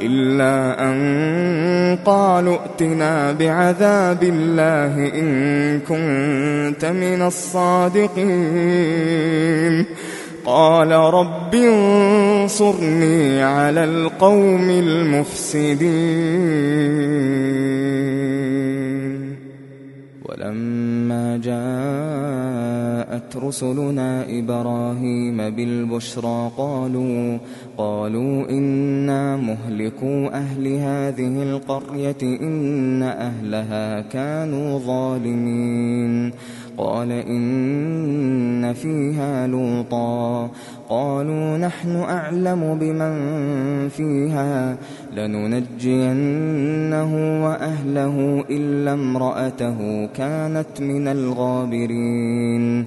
إلا أن قالوا ائتنا بعذاب الله إن كنت من الصادقين قال رب انصرني على القوم المفسدين ولما جاء جاءت رسلنا إبراهيم بالبشرى قالوا قالوا إنا مهلكو أهل هذه القرية إن أهلها كانوا ظالمين. قال إن فيها لوطا. قالوا نحن أعلم بمن فيها لننجينه وأهله إلا امرأته كانت من الغابرين.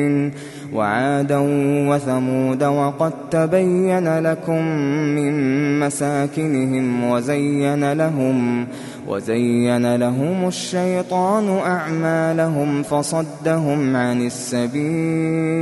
وعادا وثمود وقد تبين لكم من مساكنهم وزين لهم وزين لهم الشيطان أعمالهم فصدهم عن السبيل